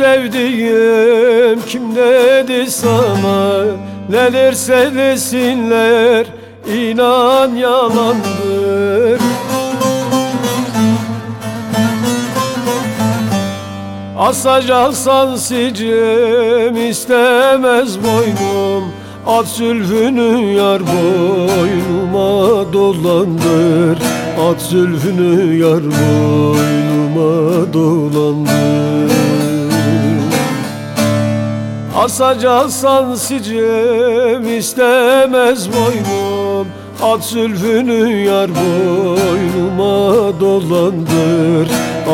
sevdiğim kim dedi sana? Ne derse desinler inan yalandır. Asacaksan sicim istemez boynum At zülfünü yar boynuma dolandır. At zülfünü yar boynuma dolandır. Asacaksan sicim istemez boynum. At zülfünü yar boynuma dolandır.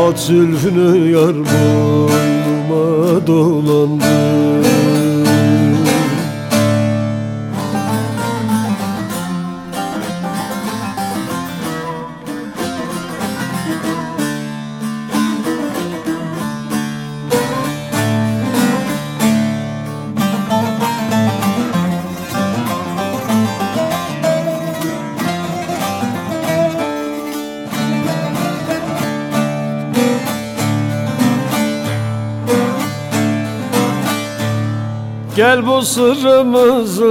At zülfünü yar boynuma dolandır Gel bu sırrımızı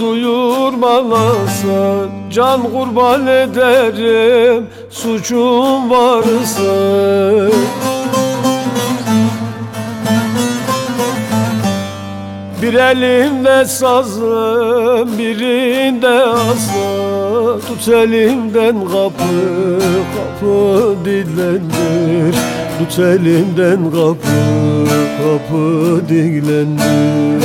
duyurmalasa Can kurban ederim suçum varsa Bir elimde sazım birinde asa Tut elimden kapı kapı dillendir. Tut elimden kapı kapı dillendir.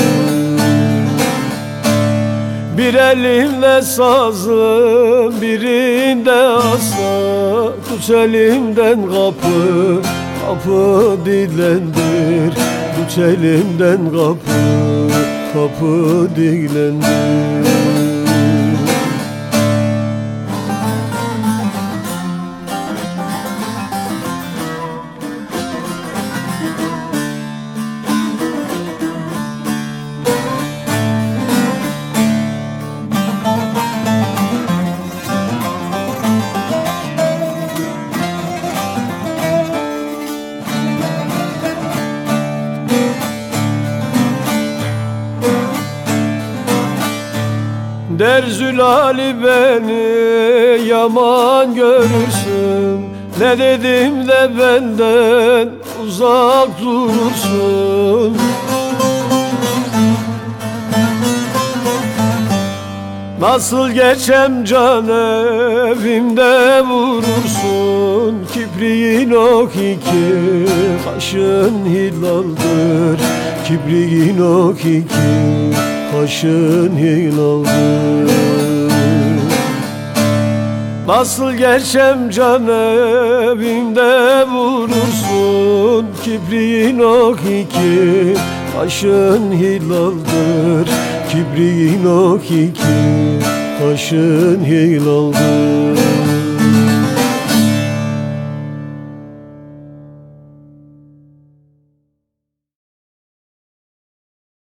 Bir elimde sazım birinde asa Tut elimden kapı kapı dillendir. Tut elimden kapı kapı dillendir Der Zülali beni yaman görürsün. Ne dedim de benden uzak durursun. Nasıl geçem can evimde vurursun? Kibriğin ok iki kaşın hilaldır. Kibriğin ok iki kaşın hilaldır Nasıl geçem can evimde vurursun? Kibriğin ok iki kaşın hilaldır Kibriğin ok iki kaşın hilaldır